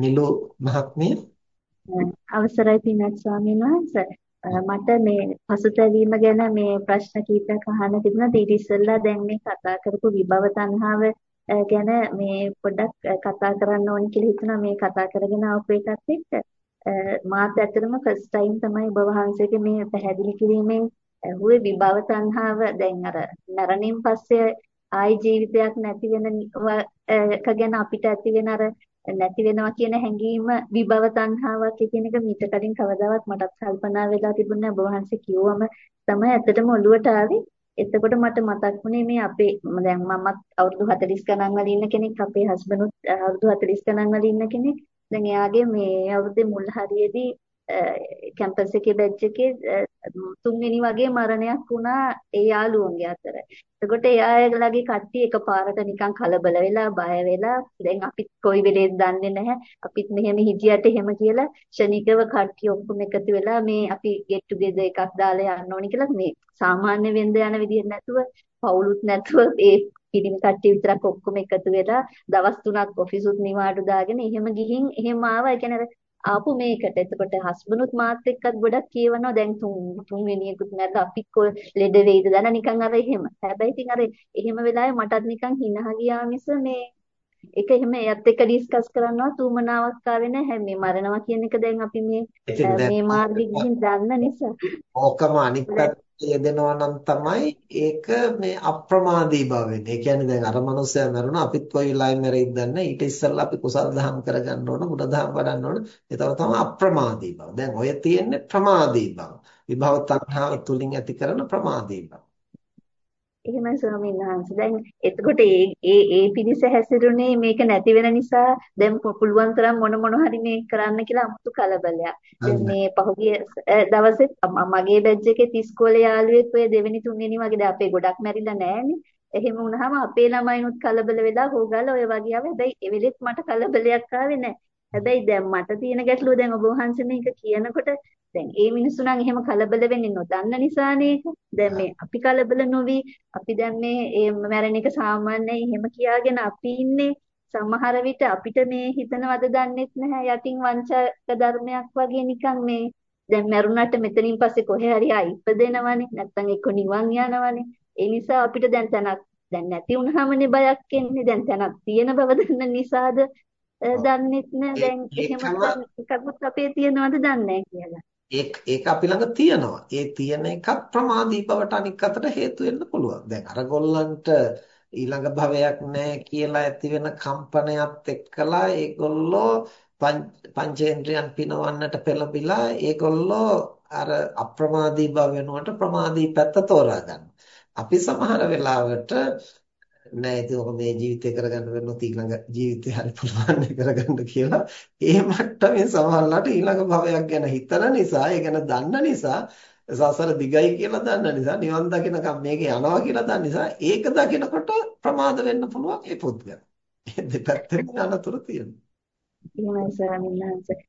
නිලු මහත්මිය. අවසරයි පින්වත් ස්වාමීන් වහන්සේ මට මේ පසුතැවීම ගැන මේ ප්‍රශ්න කිහිපයක් අහන්න තිබුණා. ඊට ඉස්සෙල්ලා දැන් මේ කතා කරපු විභව තණ්හාව ගැන මේ පොඩ්ඩක් කතා කරන්න ඕනි කියලා හිතුණා. මේ කතා කරගෙන ආපු එකත් එක්ක මාත් ඇත්තටම ෆස්ට් ටයිම් තමයි ඔබ වහන්සේගේ මේ පැහැදිලි කිරීමෙන් ඇහුවේ විභව තණ්හාව. දැන් අර මරණින් පස්සේ ආයි ජීවිතයක් නැති වෙන එක ගැන අපිට ඇති වෙන අර නැති වෙනවා කියන හැඟීම විභව තණ්හාවක් කියන එක මීට කලින් කවදාවත් මටත් කල්පනා වෙලා තිබුණේ නැහැ. ඔබ වහන්සේ කිව්වම තමයි ඇත්තටම ඔළුවට ආවේ. එතකොට මට මතක් වුණේ මේ අපේ දැන් මමත් අවුරුදු 40 ගණන් වල ඉන්න කෙනෙක් අපේ හස්බන්ඩ්ුත් අවුරුදු 40 ගණන් වල ඉන්න කෙනෙක්. දැන් එයාගේ මේ අවුරුද්දේ මුල් හරියේදී කැම්පස් එකේ බැච් එකේ තුන්වෙනි වගේ මරණයක් වුණා ඒ යාළුවන්ගේ අතර. එතකොට එයාලගේ කට්ටිය එකපාරට නිකන් කලබල වෙලා බය වෙලා දැන් අපිත් කොයි වෙලේද දන්නේ නැහැ. අපිත් මෙහෙම හිටියට එහෙම කියලා ශනිකව කට්ටිය ඔක්කොම එකතු වෙලා මේ අපි get together එකක් දාලා යන්න ඕනි කියලා මේ සාමාන්‍ය වෙන්ද යන විදිහට නැතුව පවුලුත් නැතුව ඒ පිරිමි කට්ටිය විතරක් ඔක්කොම එකතු වෙලා දවස් තුනක් ඔෆිසුත් නිවාඩු දාගෙන එහෙම ගිහින් එහෙම ආවා. ඒ කියන්නේ ආපු මේකට. එතකොට හස්බන්ඩ්ුත් මාත් එක්කත් ගොඩක් කියවනවා දැන් තුන් තුන්වෙනියෙකුත් නැද්ද අපිත් කො ලෙඩ වෙයිද දන නිකන් අර එහෙම. හැබැයි ඉතින් අර එහෙම වෙලාවේ මටත් නිකන් හිනහ ගියා මිස මේ ඒක එහෙම එයත් එක්ක ඩිස්කස් කරනවා තුමනාවක් ආවේ නැහැ මේ මරණවා කියන එක දැන් අපි මේ මේ මාර්ගෙ ගිහින් දන්න නිසා. ඕකම අනිත් යෙදෙනවා නම් තමයි ඒක මේ අප්‍රමාදී බව වෙන්නේ. ඒ කියන්නේ දැන් අර මනුස්සයා මරුණා අපිත් කොයි වෙලාවෙ මැරෙයිද දන්නේ. ඊට ඉස්සෙල්ලා අපි කුසල් දහම් කරගන්න ඕන, ගුණ දහම් වඩන්න ඕන. ඒතකොට තමයි අප්‍රමාදී බව. දැන් ඔය තියෙන්නේ ප්‍රමාදී බව. විභව තණ්හාව තුලින් ඇති කරන ප්‍රමාදී බව. එහෙමයි ස්වාමීන් වහන්සේ. දැන් එතකොට ඒ ඒ ඒ පිරිස හැසිරුනේ මේක නැති වෙන නිසා දැන් පුළුවන් තරම් මොන මොන හරි මේ කරන්න කියලා අමුතු කලබලයක්. දැන් මේ පහුගිය දවසේ මගේ බැච් එකේ ඉස්කෝලේ යාළුවෙක් ඔය දෙවෙනි තුන්වෙනි වගේ දැන් අපේ ගොඩක් මැරිලා නැහැනේ. එහෙම වුණාම අපේ ළමයිනුත් කලබල වෙලා හොගාලා ඔය වගේ ආවේ. හැබැයි ඒ වෙලෙත් මට කලබලයක් ආවේ නැහැ. හැබැයි දැන් මට තියෙන ගැටලුව දැන් ඔබ වහන්සේ මේක කියනකොට දැන් ඒ මිනිස්සු නම් එහෙම කලබල වෙන්නේ නොදන්න නිසානේ ඒක. දැන් මේ අපි කලබල නොවි අපි දැන් මේ මැරෙන එක සාමාන්‍යයි එහෙම කියාගෙන අපි ඉන්නේ. සමහර විට අපිට මේ හිතනවද දන්නෙත් නැහැ. යටින් වංචක ධර්මයක් වගේ නිකන් මේ දැන් මැරුණාට මෙතනින් පස්සේ කොහේ හරි ආ ඉපදෙනවනේ. නැත්තම් එක්ක නිවන් යනවනේ. ඒ නිසා අපිට දැන් තැනක් දැන් නැති වුනහමනේ බයක් එන්නේ. දැන් තැනක් තියෙන බව දන්න නිසාද දන්නෙත් නෑ. දැන් එහෙම එකකුත් අපේ තියනවද දන්නේ නැහැ කියලා ඒක ඒක අපි ළඟ තියෙනවා. ඒ තියෙන එකත් ප්‍රමාදී බවට අනික් අතට හේතු වෙන්න පුළුවන්. දැන් අරගොල්ලන්ට ඊළඟ භවයක් නැහැ කියලා ඇති වෙන කම්පනයත් එක්කලා ඒගොල්ලෝ පංචේන්ද්‍රයන් පිනවන්නට පෙළඹිලා ඒගොල්ලෝ අර අප්‍රමාදී බව වෙනුවට ප්‍රමාදී පැත්ත තෝරා ගන්නවා. අපි සමහර වෙලාවට නෑ ඉතින් ඔක මේ ජීවිතේ කරගන්න වෙනොත් ඊළඟ ජීවිතේ හරි පුළුවන් කරගන්න කියලා ඒ මට්ටමේ සමහරලාට ඊළඟ භවයක් ගැන හිතන නිසා ඒ ගැන දන්න නිසා සසර දිගයි කියලා දන්න නිසා නිවන් දකින්නකම් මේක යනවා කියලා දන්න නිසා ඒක දකිනකොට ප්‍රමාද වෙන්න පුළුවන් ඒ පුද්ගලයා. මේ දෙපැත්තෙන් අනතුරු තියෙනවා. එහෙමයි ස්වාමීන් වහන්සේ.